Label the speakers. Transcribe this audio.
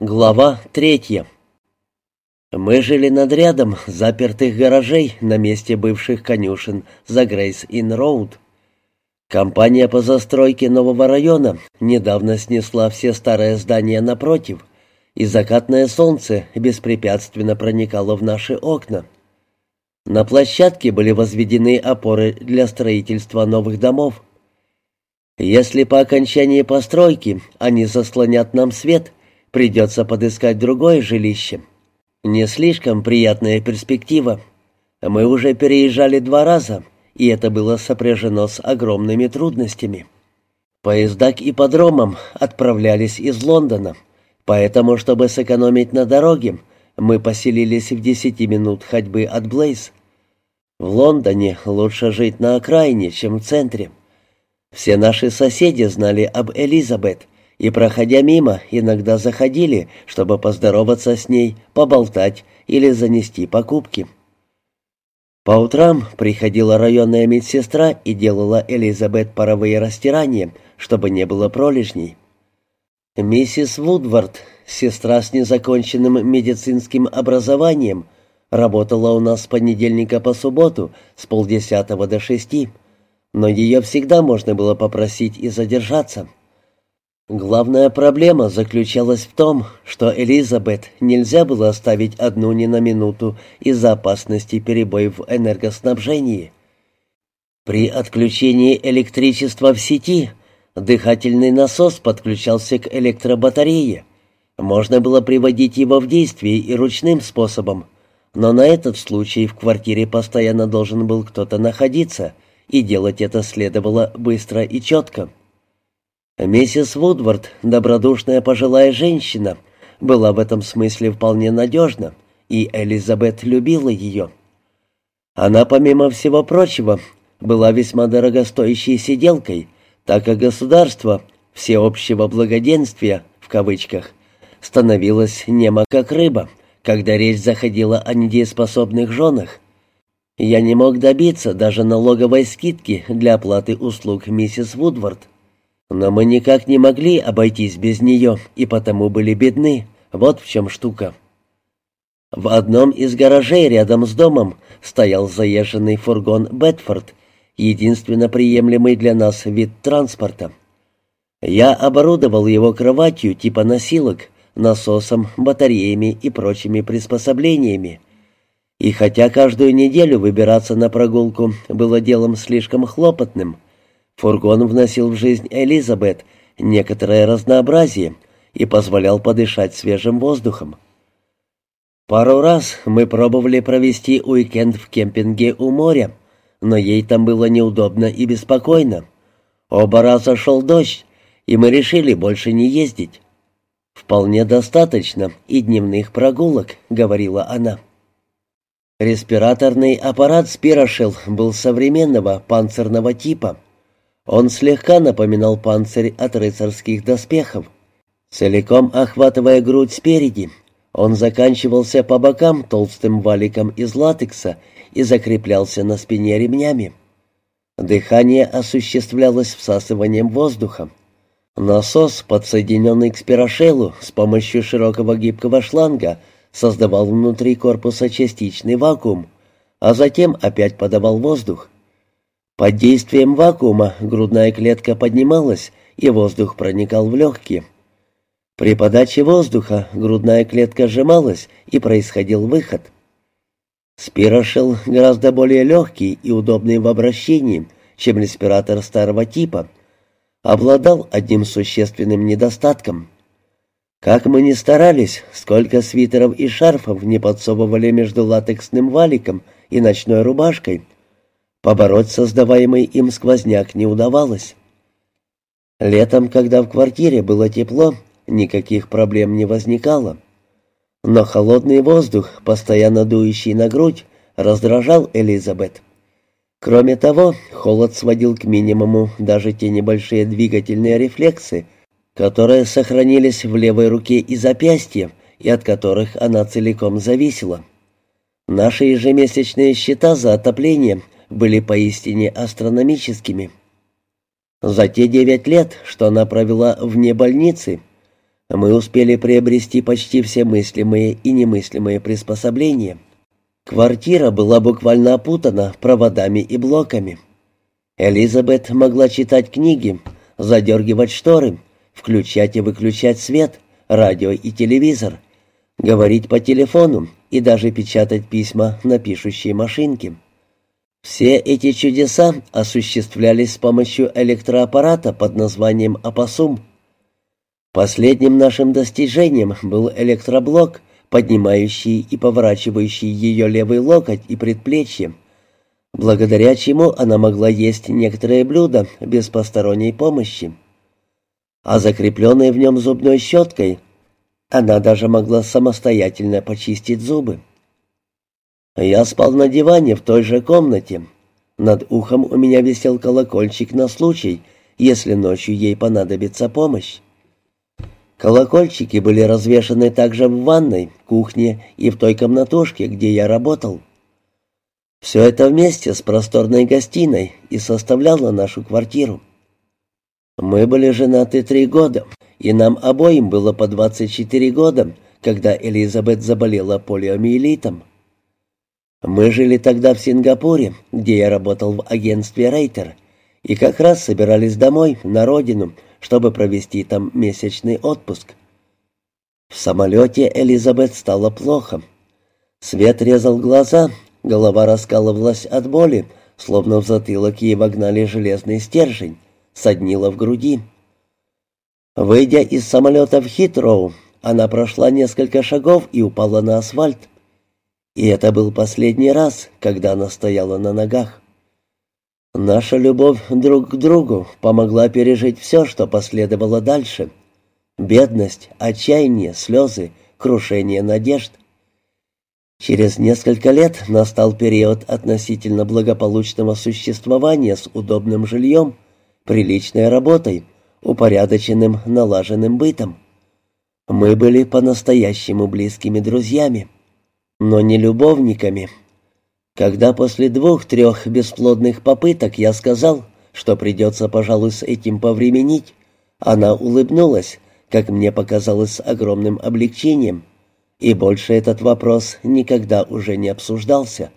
Speaker 1: Глава третья. Мы жили над рядом запертых гаражей на месте бывших конюшен за Грейз-Инн-Роуд. Компания по застройке нового района недавно снесла все старые здания напротив, и закатное солнце беспрепятственно проникало в наши окна. На площадке были возведены опоры для строительства новых домов. Если по окончании постройки они заслонят нам свет, придется подыскать другое жилище. Не слишком приятная перспектива. Мы уже переезжали два раза, и это было сопряжено с огромными трудностями. Поезда к ипподромам отправлялись из Лондона, поэтому, чтобы сэкономить на дороге, мы поселились в десяти минут ходьбы от Блейз. В Лондоне лучше жить на окраине, чем в центре. Все наши соседи знали об Элизабет и, проходя мимо, иногда заходили, чтобы поздороваться с ней, поболтать или занести покупки. По утрам приходила районная медсестра и делала Элизабет паровые растирания, чтобы не было пролежней. Миссис Вудвард, сестра с незаконченным медицинским образованием, работала у нас с понедельника по субботу с полдесятого до шести но ее всегда можно было попросить и задержаться. Главная проблема заключалась в том, что Элизабет нельзя было оставить одну ни на минуту из-за опасности перебоев в энергоснабжении. При отключении электричества в сети дыхательный насос подключался к электробатарее. Можно было приводить его в действие и ручным способом, но на этот случай в квартире постоянно должен был кто-то находиться — и делать это следовало быстро и четко. Миссис Вудвард, добродушная пожилая женщина, была в этом смысле вполне надежна, и Элизабет любила ее. Она, помимо всего прочего, была весьма дорогостоящей сиделкой, так как государство всеобщего благоденствия, в кавычках, становилось немо как рыба, когда речь заходила о недееспособных женах, я не мог добиться даже налоговой скидки для оплаты услуг миссис Вудвард. Но мы никак не могли обойтись без нее, и потому были бедны. Вот в чем штука. В одном из гаражей рядом с домом стоял заезженный фургон «Бетфорд», единственно приемлемый для нас вид транспорта. Я оборудовал его кроватью типа носилок, насосом, батареями и прочими приспособлениями. И хотя каждую неделю выбираться на прогулку было делом слишком хлопотным, фургон вносил в жизнь Элизабет некоторое разнообразие и позволял подышать свежим воздухом. Пару раз мы пробовали провести уикенд в кемпинге у моря, но ей там было неудобно и беспокойно. Оба раза шел дождь, и мы решили больше не ездить. «Вполне достаточно и дневных прогулок», — говорила она. Респираторный аппарат Спирошел был современного панцирного типа. Он слегка напоминал панцирь от рыцарских доспехов. Целиком охватывая грудь спереди, он заканчивался по бокам толстым валиком из латекса и закреплялся на спине ремнями. Дыхание осуществлялось всасыванием воздуха. Насос, подсоединенный к спирошелу с помощью широкого гибкого шланга, создавал внутри корпуса частичный вакуум, а затем опять подавал воздух. Под действием вакуума грудная клетка поднималась, и воздух проникал в легкие. При подаче воздуха грудная клетка сжималась, и происходил выход. Спирошел гораздо более легкий и удобный в обращении, чем респиратор старого типа, обладал одним существенным недостатком. Как мы ни старались, сколько свитеров и шарфов не подсовывали между латексным валиком и ночной рубашкой, побороть создаваемый им сквозняк не удавалось. Летом, когда в квартире было тепло, никаких проблем не возникало. Но холодный воздух, постоянно дующий на грудь, раздражал Элизабет. Кроме того, холод сводил к минимуму даже те небольшие двигательные рефлексы, которые сохранились в левой руке и запястье, и от которых она целиком зависела. Наши ежемесячные счета за отопление были поистине астрономическими. За те девять лет, что она провела вне больницы, Мы успели приобрести почти все мыслимые и немыслимые приспособления. Квартира была буквально опутана проводами и блоками. Элизабет могла читать книги, задергивать шторы, включать и выключать свет, радио и телевизор, говорить по телефону и даже печатать письма на пишущей машинке. Все эти чудеса осуществлялись с помощью электроаппарата под названием «Апасум». Последним нашим достижением был электроблок, поднимающий и поворачивающий ее левый локоть и предплечье, благодаря чему она могла есть некоторые блюда без посторонней помощи. А закрепленной в нем зубной щеткой она даже могла самостоятельно почистить зубы. Я спал на диване в той же комнате. Над ухом у меня висел колокольчик на случай, если ночью ей понадобится помощь. Колокольчики были развешаны также в ванной, кухне и в той комнатушке, где я работал. Все это вместе с просторной гостиной и составляло нашу квартиру. Мы были женаты три года, и нам обоим было по 24 года, когда Элизабет заболела полиомиелитом. Мы жили тогда в Сингапуре, где я работал в агентстве «Рейтер», и как раз собирались домой, на родину, чтобы провести там месячный отпуск. В самолете Элизабет стало плохо. Свет резал глаза, голова раскалывалась от боли, словно в затылок ей вогнали железный стержень соднило в груди. Выйдя из самолета в Хитроу, она прошла несколько шагов и упала на асфальт. И это был последний раз, когда она стояла на ногах. Наша любовь друг к другу помогла пережить все, что последовало дальше. Бедность, отчаяние, слезы, крушение надежд. Через несколько лет настал период относительно благополучного существования с удобным жильем, приличной работой, упорядоченным, налаженным бытом. Мы были по-настоящему близкими друзьями, но не любовниками. Когда после двух-трех бесплодных попыток я сказал, что придется, пожалуй, с этим повременить, она улыбнулась, как мне показалось, с огромным облегчением, и больше этот вопрос никогда уже не обсуждался.